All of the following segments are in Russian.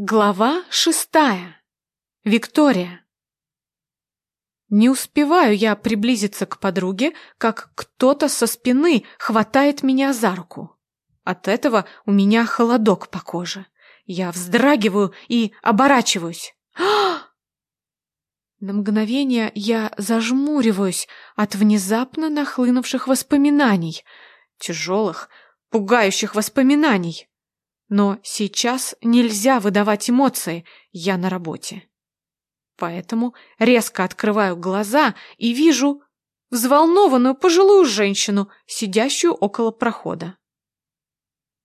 Глава шестая. Виктория. Не успеваю я приблизиться к подруге, как кто-то со спины хватает меня за руку. От этого у меня холодок по коже. Я вздрагиваю и оборачиваюсь. На мгновение я зажмуриваюсь от внезапно нахлынувших воспоминаний, тяжелых, пугающих воспоминаний. Но сейчас нельзя выдавать эмоции, я на работе. Поэтому резко открываю глаза и вижу взволнованную пожилую женщину, сидящую около прохода.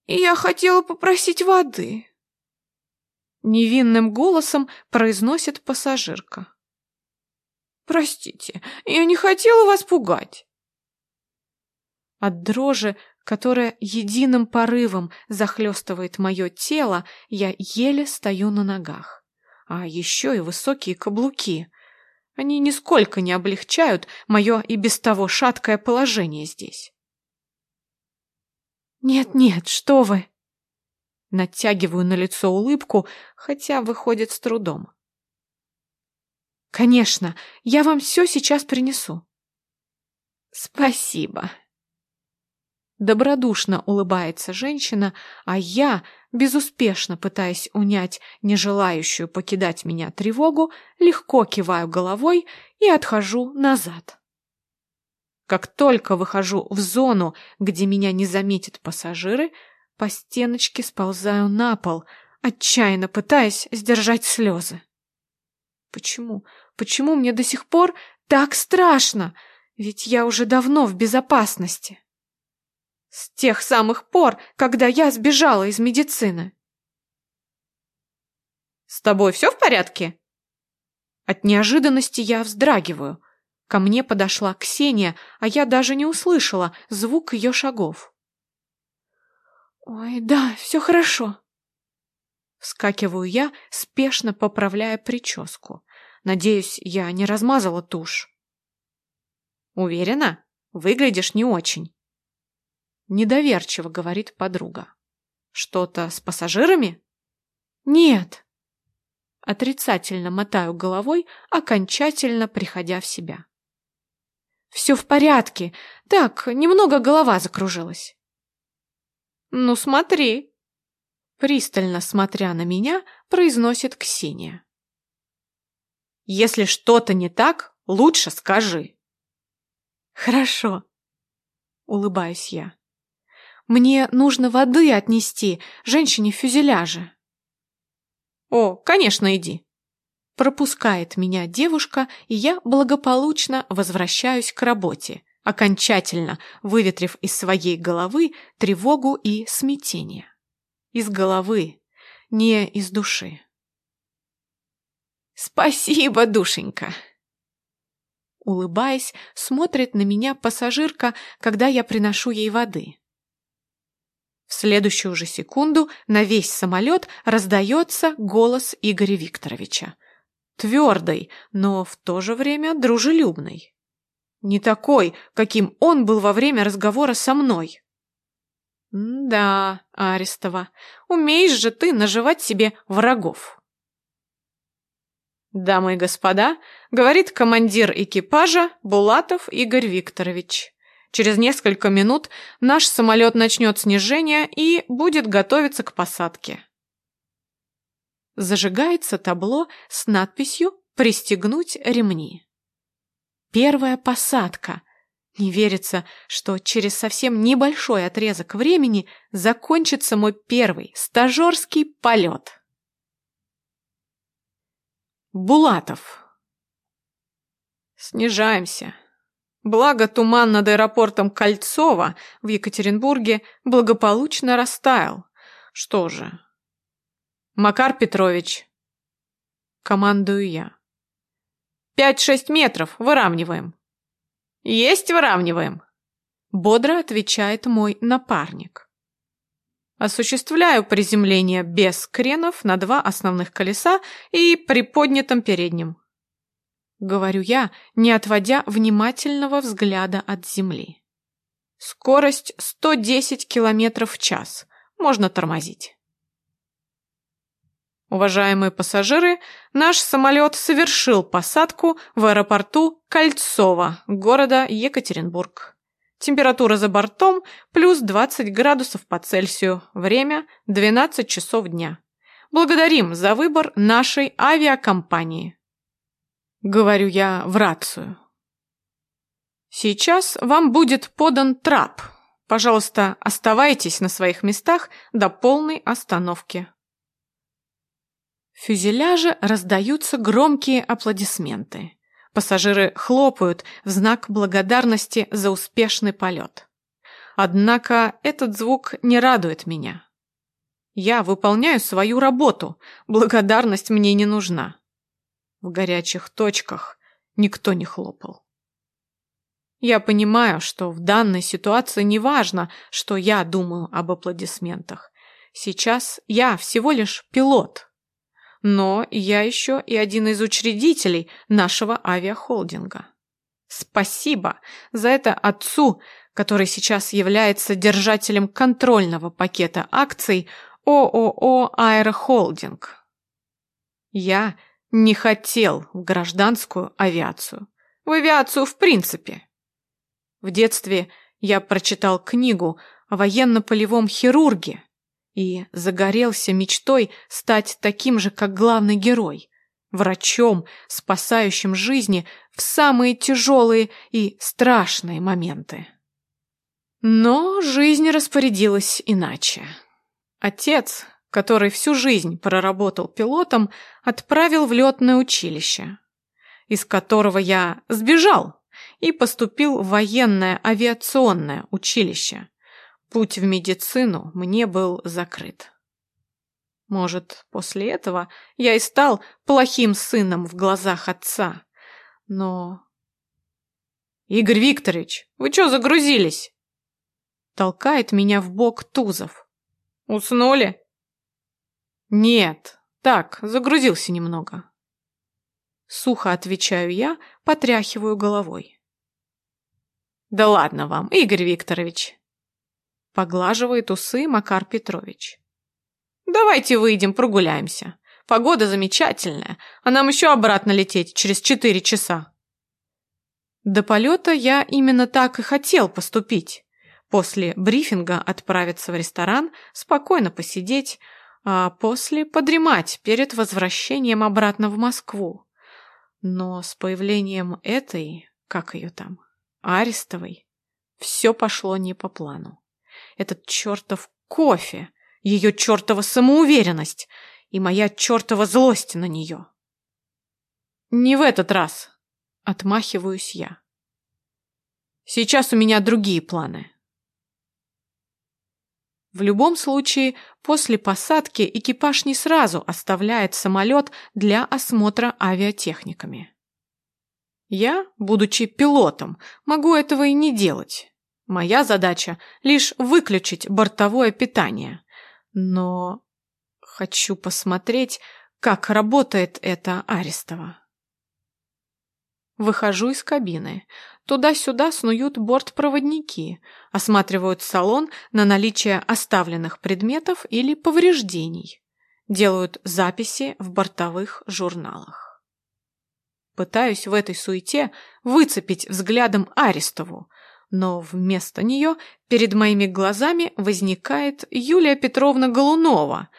«Я хотела попросить воды», — невинным голосом произносит пассажирка. «Простите, я не хотела вас пугать». От дрожи которая единым порывом захлестывает мое тело, я еле стою на ногах. А еще и высокие каблуки. Они нисколько не облегчают мое и без того шаткое положение здесь. «Нет-нет, что вы!» Натягиваю на лицо улыбку, хотя выходит с трудом. «Конечно, я вам все сейчас принесу». «Спасибо», Добродушно улыбается женщина, а я, безуспешно пытаясь унять нежелающую покидать меня тревогу, легко киваю головой и отхожу назад. Как только выхожу в зону, где меня не заметят пассажиры, по стеночке сползаю на пол, отчаянно пытаясь сдержать слезы. Почему? Почему мне до сих пор так страшно? Ведь я уже давно в безопасности. С тех самых пор, когда я сбежала из медицины. «С тобой все в порядке?» От неожиданности я вздрагиваю. Ко мне подошла Ксения, а я даже не услышала звук ее шагов. «Ой, да, все хорошо». Вскакиваю я, спешно поправляя прическу. Надеюсь, я не размазала тушь. «Уверена? Выглядишь не очень». Недоверчиво говорит подруга. Что-то с пассажирами? Нет. Отрицательно мотаю головой, окончательно приходя в себя. Все в порядке. Так, немного голова закружилась. Ну смотри. Пристально смотря на меня, произносит Ксения. Если что-то не так, лучше скажи. Хорошо. Улыбаюсь я. Мне нужно воды отнести женщине в фюзеляже. О, конечно, иди. Пропускает меня девушка, и я благополучно возвращаюсь к работе, окончательно выветрив из своей головы тревогу и смятение. Из головы, не из души. Спасибо, душенька. Улыбаясь, смотрит на меня пассажирка, когда я приношу ей воды. В следующую же секунду на весь самолет раздается голос Игоря Викторовича. Твердый, но в то же время дружелюбный. Не такой, каким он был во время разговора со мной. «Да, Арестова, умеешь же ты наживать себе врагов». «Дамы и господа», — говорит командир экипажа Булатов Игорь Викторович. Через несколько минут наш самолет начнет снижение и будет готовиться к посадке. Зажигается табло с надписью «Пристегнуть ремни». Первая посадка. Не верится, что через совсем небольшой отрезок времени закончится мой первый стажерский полет. Булатов. Снижаемся. Благо туман над аэропортом Кольцово в Екатеринбурге благополучно растаял. Что же? Макар Петрович. Командую я. Пять-шесть метров, выравниваем. Есть выравниваем. Бодро отвечает мой напарник. Осуществляю приземление без кренов на два основных колеса и приподнятом переднем говорю я, не отводя внимательного взгляда от земли. Скорость 110 километров в час. Можно тормозить. Уважаемые пассажиры, наш самолет совершил посадку в аэропорту Кольцово, города Екатеринбург. Температура за бортом плюс 20 градусов по Цельсию. Время 12 часов дня. Благодарим за выбор нашей авиакомпании. Говорю я в рацию. Сейчас вам будет подан трап. Пожалуйста, оставайтесь на своих местах до полной остановки. В фюзеляже раздаются громкие аплодисменты. Пассажиры хлопают в знак благодарности за успешный полет. Однако этот звук не радует меня. Я выполняю свою работу, благодарность мне не нужна. В горячих точках никто не хлопал. Я понимаю, что в данной ситуации не важно, что я думаю об аплодисментах. Сейчас я всего лишь пилот, но я еще и один из учредителей нашего авиахолдинга. Спасибо за это отцу, который сейчас является держателем контрольного пакета акций ООО «Аэрохолдинг». Я не хотел в гражданскую авиацию. В авиацию в принципе. В детстве я прочитал книгу о военно-полевом хирурге, и загорелся мечтой стать таким же, как главный герой, врачом, спасающим жизни в самые тяжелые и страшные моменты. Но жизнь распорядилась иначе. Отец, который всю жизнь проработал пилотом, отправил в летное училище, из которого я сбежал и поступил в военное авиационное училище, Путь в медицину мне был закрыт. Может, после этого я и стал плохим сыном в глазах отца. Но... «Игорь Викторович, вы что загрузились?» Толкает меня в бок Тузов. «Уснули?» «Нет, так, загрузился немного». Сухо отвечаю я, потряхиваю головой. «Да ладно вам, Игорь Викторович, Поглаживает усы Макар Петрович. «Давайте выйдем, прогуляемся. Погода замечательная, а нам еще обратно лететь через четыре часа». До полета я именно так и хотел поступить. После брифинга отправиться в ресторан, спокойно посидеть, а после подремать перед возвращением обратно в Москву. Но с появлением этой, как ее там, Арестовой, все пошло не по плану этот чертов кофе, ее чертова самоуверенность и моя чертова злость на нее. Не в этот раз, отмахиваюсь я. Сейчас у меня другие планы. В любом случае, после посадки экипаж не сразу оставляет самолет для осмотра авиатехниками. Я, будучи пилотом, могу этого и не делать. Моя задача — лишь выключить бортовое питание. Но хочу посмотреть, как работает это Арестова. Выхожу из кабины. Туда-сюда снуют бортпроводники, осматривают салон на наличие оставленных предметов или повреждений. Делают записи в бортовых журналах. Пытаюсь в этой суете выцепить взглядом Арестову, но вместо нее перед моими глазами возникает Юлия Петровна Голунова,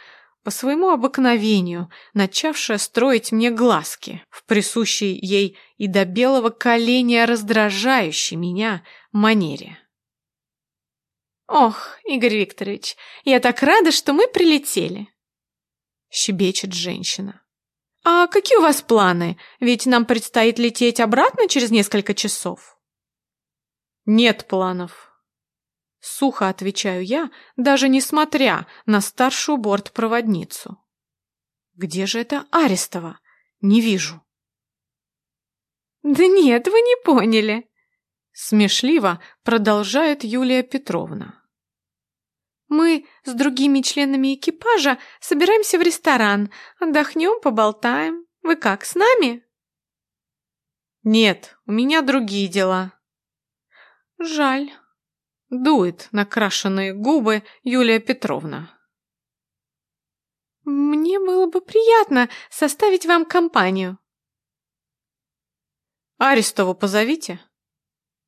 по своему обыкновению начавшая строить мне глазки в присущей ей и до белого коленя раздражающей меня манере. «Ох, Игорь Викторович, я так рада, что мы прилетели!» Щебечет женщина. «А какие у вас планы? Ведь нам предстоит лететь обратно через несколько часов». «Нет планов». Сухо отвечаю я, даже несмотря на старшую бортпроводницу. «Где же это Арестова? Не вижу». «Да нет, вы не поняли», — смешливо продолжает Юлия Петровна. «Мы с другими членами экипажа собираемся в ресторан, отдохнем, поболтаем. Вы как, с нами?» «Нет, у меня другие дела», Жаль. Дует накрашенные губы Юлия Петровна. Мне было бы приятно составить вам компанию. Арестову позовите.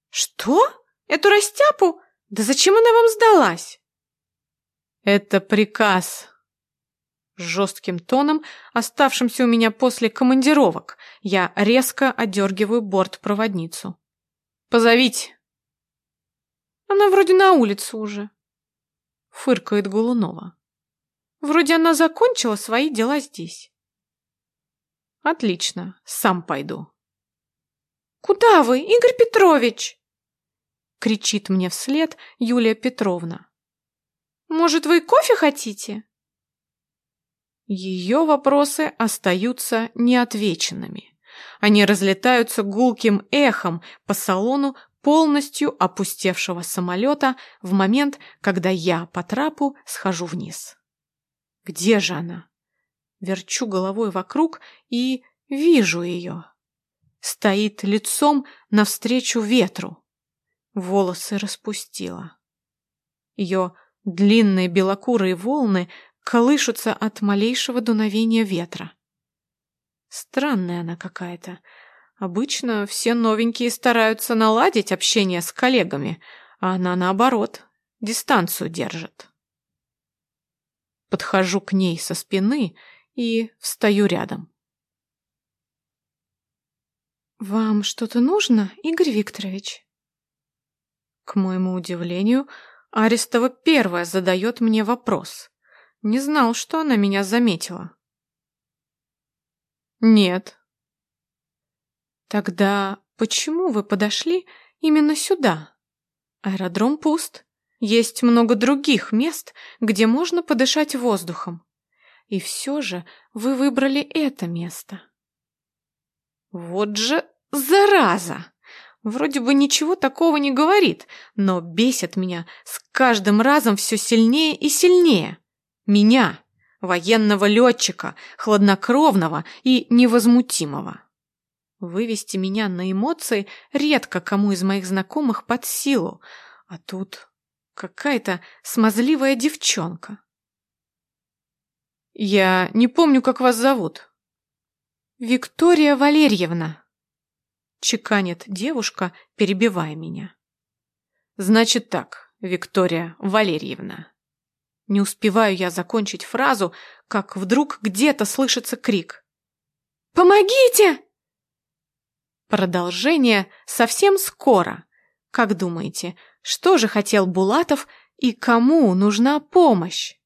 Что? Эту растяпу? Да зачем она вам сдалась? Это приказ. Жестким тоном, оставшимся у меня после командировок, я резко одергиваю бортпроводницу. Позовите. Она вроде на улице уже. Фыркает Голунова. Вроде она закончила свои дела здесь. Отлично, сам пойду. Куда вы, Игорь Петрович? Кричит мне вслед Юлия Петровна. Может, вы кофе хотите? Ее вопросы остаются неотвеченными. Они разлетаются гулким эхом по салону полностью опустевшего самолета в момент, когда я по трапу схожу вниз. Где же она? Верчу головой вокруг и вижу ее. Стоит лицом навстречу ветру. Волосы распустила. Ее длинные белокурые волны колышутся от малейшего дуновения ветра. Странная она какая-то. Обычно все новенькие стараются наладить общение с коллегами, а она, наоборот, дистанцию держит. Подхожу к ней со спины и встаю рядом. «Вам что-то нужно, Игорь Викторович?» К моему удивлению, Арестова первая задает мне вопрос. Не знал, что она меня заметила. «Нет». «Тогда почему вы подошли именно сюда? Аэродром пуст. Есть много других мест, где можно подышать воздухом. И все же вы выбрали это место». Вот же зараза! Вроде бы ничего такого не говорит, но бесит меня с каждым разом все сильнее и сильнее. Меня, военного летчика, хладнокровного и невозмутимого. Вывести меня на эмоции редко кому из моих знакомых под силу, а тут какая-то смазливая девчонка. «Я не помню, как вас зовут», «Виктория Валерьевна!» Чеканит девушка, перебивая меня. «Значит так, Виктория Валерьевна». Не успеваю я закончить фразу, как вдруг где-то слышится крик. «Помогите!» Продолжение совсем скоро. Как думаете, что же хотел Булатов и кому нужна помощь?